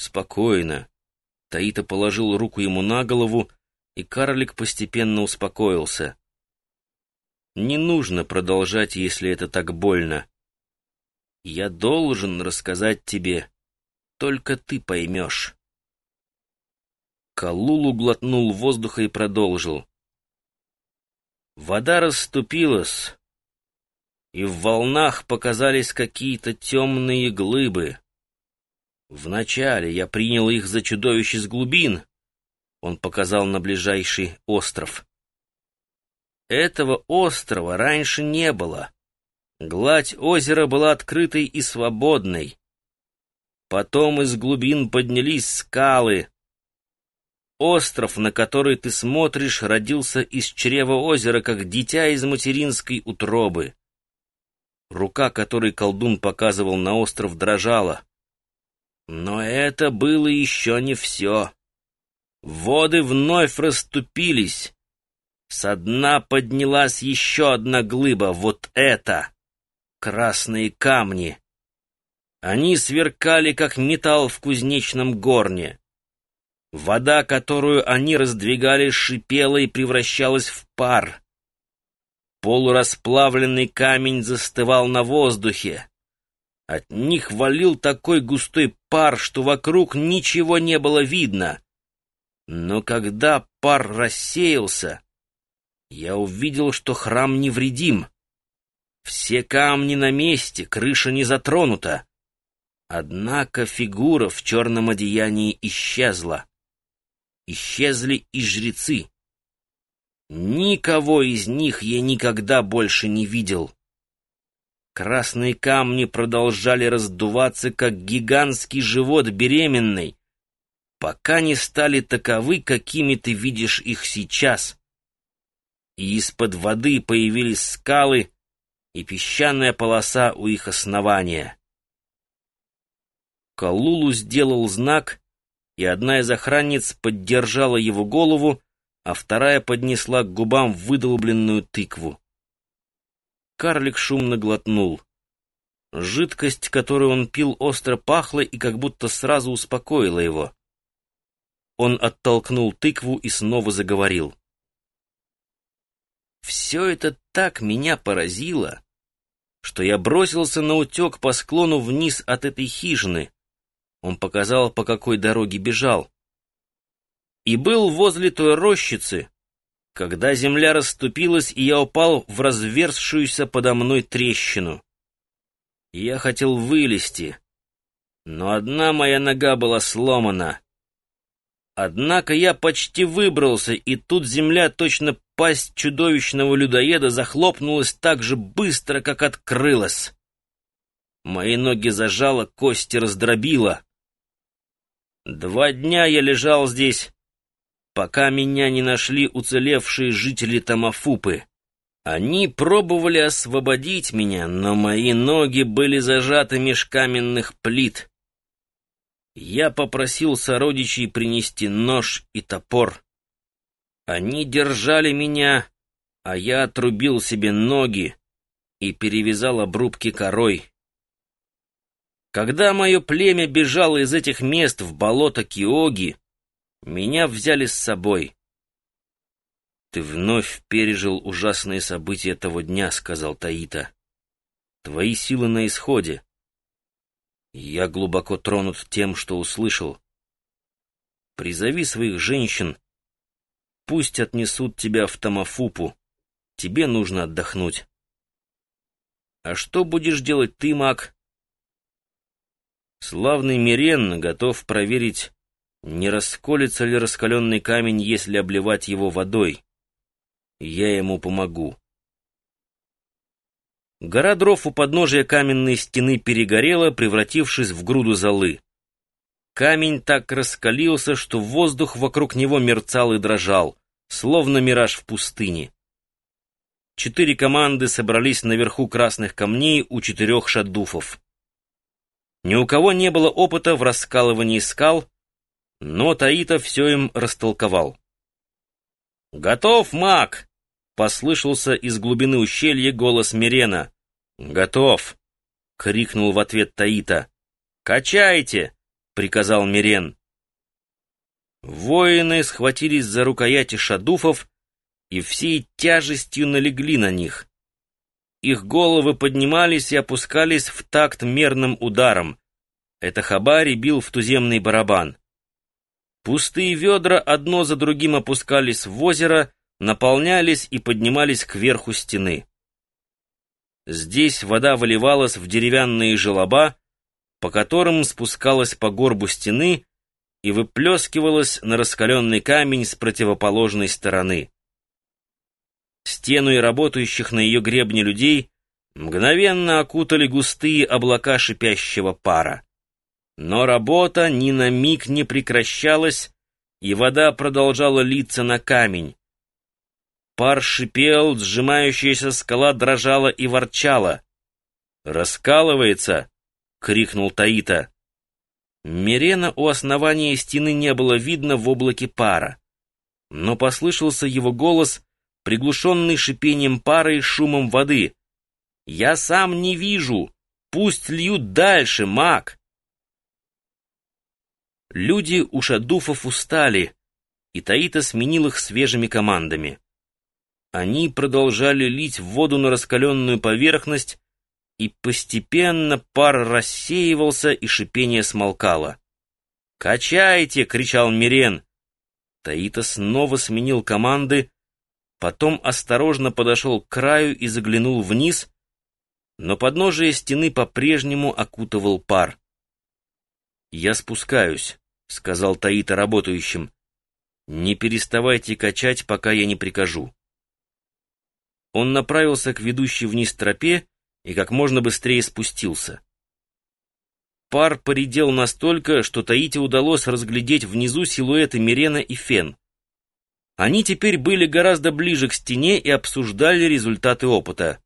«Спокойно». Таита положил руку ему на голову, и карлик постепенно успокоился. «Не нужно продолжать, если это так больно. Я должен рассказать тебе, только ты поймешь». Калулу глотнул воздуха и продолжил. Вода расступилась, и в волнах показались какие-то темные глыбы. Вначале я принял их за чудовище с глубин. Он показал на ближайший остров. Этого острова раньше не было. Гладь озера была открытой и свободной. Потом из глубин поднялись скалы. Остров, на который ты смотришь, родился из чрева озера, как дитя из материнской утробы. Рука, которой колдун показывал на остров, дрожала. Но это было еще не все. Воды вновь расступились. Со дна поднялась еще одна глыба, вот это! Красные камни. Они сверкали, как металл в кузнечном горне. Вода, которую они раздвигали, шипела и превращалась в пар. Полурасплавленный камень застывал на воздухе. От них валил такой густой пар, что вокруг ничего не было видно. Но когда пар рассеялся, я увидел, что храм невредим. Все камни на месте, крыша не затронута. Однако фигура в черном одеянии исчезла. Исчезли и жрецы. Никого из них я никогда больше не видел. Красные камни продолжали раздуваться, как гигантский живот беременной, пока не стали таковы, какими ты видишь их сейчас. И из-под воды появились скалы и песчаная полоса у их основания. Калулу сделал знак, и одна из охранниц поддержала его голову, а вторая поднесла к губам выдолбленную тыкву. Карлик шумно глотнул. Жидкость, которую он пил, остро пахла и как будто сразу успокоила его. Он оттолкнул тыкву и снова заговорил. «Все это так меня поразило, что я бросился на утек по склону вниз от этой хижины. Он показал, по какой дороге бежал и был возле той рощицы, когда земля расступилась, и я упал в разверзшуюся подо мной трещину. Я хотел вылезти, но одна моя нога была сломана. Однако я почти выбрался, и тут земля, точно пасть чудовищного людоеда, захлопнулась так же быстро, как открылась. Мои ноги зажало, кости раздробило. Два дня я лежал здесь, пока меня не нашли уцелевшие жители Тамафупы. Они пробовали освободить меня, но мои ноги были зажаты меж каменных плит. Я попросил сородичей принести нож и топор. Они держали меня, а я отрубил себе ноги и перевязал обрубки корой. Когда мое племя бежало из этих мест в болото Киоги, меня взяли с собой. «Ты вновь пережил ужасные события того дня», — сказал Таита. «Твои силы на исходе. Я глубоко тронут тем, что услышал. Призови своих женщин. Пусть отнесут тебя в Тамафупу. Тебе нужно отдохнуть. А что будешь делать ты, маг?» Славный Мирен готов проверить не расколется ли раскаленный камень, если обливать его водой? Я ему помогу. Гора дров у подножия каменной стены перегорела, превратившись в груду золы. Камень так раскалился, что воздух вокруг него мерцал и дрожал, словно мираж в пустыне. Четыре команды собрались наверху красных камней у четырех шадуфов. Ни у кого не было опыта в раскалывании скал, но Таита все им растолковал. «Готов, маг!» — послышался из глубины ущелья голос Мирена. «Готов!» — крикнул в ответ Таита. «Качайте! — приказал Мирен. Воины схватились за рукояти шадуфов и всей тяжестью налегли на них. Их головы поднимались и опускались в такт мерным ударом. Это Хабари бил в туземный барабан. Пустые ведра одно за другим опускались в озеро, наполнялись и поднимались кверху стены. Здесь вода выливалась в деревянные желоба, по которым спускалась по горбу стены и выплескивалась на раскаленный камень с противоположной стороны. Стену и работающих на ее гребне людей мгновенно окутали густые облака шипящего пара. Но работа ни на миг не прекращалась, и вода продолжала литься на камень. Пар шипел, сжимающаяся скала дрожала и ворчала. «Раскалывается!» — крикнул Таита. Мирена у основания стены не было видно в облаке пара. Но послышался его голос, приглушенный шипением пара и шумом воды. «Я сам не вижу! Пусть льют дальше, маг!» Люди у шадуфов устали, и Таита сменил их свежими командами. Они продолжали лить воду на раскаленную поверхность, и постепенно пар рассеивался, и шипение смолкало. «Качайте!» — кричал Мирен. Таита снова сменил команды, потом осторожно подошел к краю и заглянул вниз, но подножие стены по-прежнему окутывал пар. «Я спускаюсь», — сказал Таита работающим. «Не переставайте качать, пока я не прикажу». Он направился к ведущей вниз тропе и как можно быстрее спустился. Пар поредел настолько, что Таите удалось разглядеть внизу силуэты Мирена и Фен. Они теперь были гораздо ближе к стене и обсуждали результаты опыта.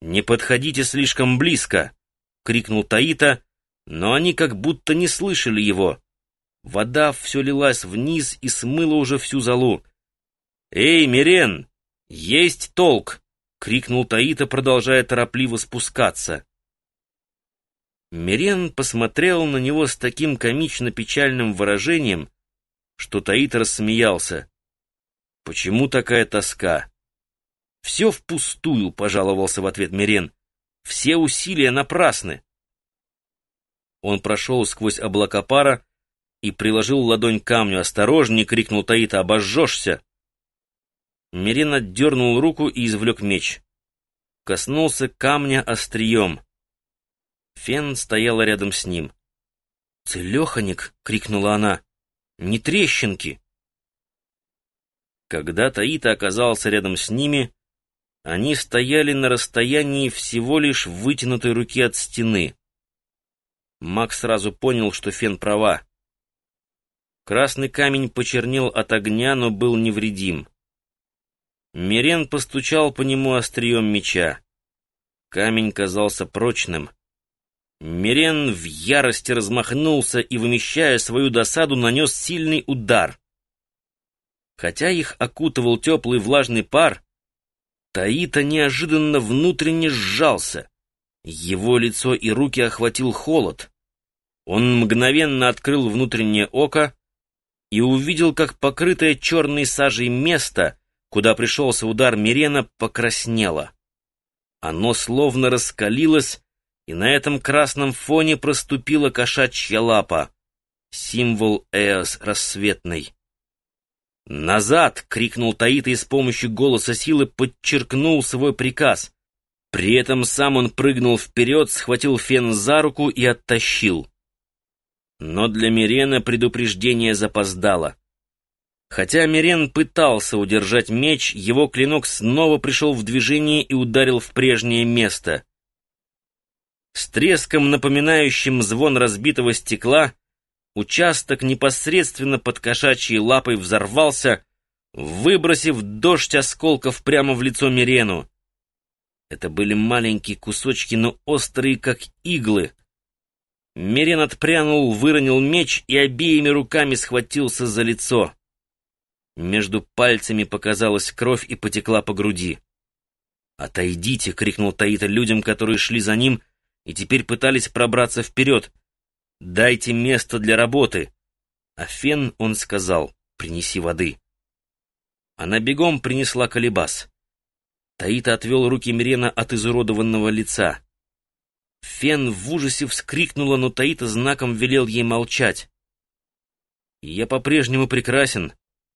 «Не подходите слишком близко!» — крикнул Таита, но они как будто не слышали его. Вода все лилась вниз и смыла уже всю залу. «Эй, Мирен, «Есть толк!» — крикнул Таита, продолжая торопливо спускаться. Мирен посмотрел на него с таким комично-печальным выражением, что Таита рассмеялся. «Почему такая тоска?» «Все впустую», — пожаловался в ответ Мирен. «Все усилия напрасны». Он прошел сквозь облака пара и приложил ладонь к камню. «Осторожней!» — крикнул Таита. «Обожжешься!» Мирин отдернул руку и извлек меч. Коснулся камня острием. Фен стояла рядом с ним. «Целеханик!» — крикнула она. «Не трещинки!» Когда Таита оказался рядом с ними, они стояли на расстоянии всего лишь вытянутой руки от стены. Макс сразу понял, что Фен права. Красный камень почернел от огня, но был невредим. Мирен постучал по нему острием меча. Камень казался прочным. Мирен в ярости размахнулся и, вымещая свою досаду, нанес сильный удар. Хотя их окутывал теплый влажный пар, Таита неожиданно внутренне сжался. Его лицо и руки охватил холод. Он мгновенно открыл внутреннее око и увидел, как покрытое черной сажей место — куда пришелся удар Мирена, покраснело. Оно словно раскалилось, и на этом красном фоне проступила кошачья лапа, символ Эос рассветный. «Назад!» — крикнул Таита и с помощью голоса силы подчеркнул свой приказ. При этом сам он прыгнул вперед, схватил Фен за руку и оттащил. Но для Мирена предупреждение запоздало. Хотя Мирен пытался удержать меч, его клинок снова пришел в движение и ударил в прежнее место. С треском, напоминающим звон разбитого стекла, участок непосредственно под кошачьей лапой взорвался, выбросив дождь осколков прямо в лицо Мирену. Это были маленькие кусочки, но острые, как иглы. Мирен отпрянул, выронил меч и обеими руками схватился за лицо. Между пальцами показалась кровь и потекла по груди. «Отойдите!» — крикнул Таита людям, которые шли за ним и теперь пытались пробраться вперед. Дайте место для работы. А Фен, он сказал, принеси воды. Она бегом принесла колебас. Таита отвел руки Мирена от изуродованного лица. Фен в ужасе вскрикнула, но Таита знаком велел ей молчать. «Я по-прежнему прекрасен»,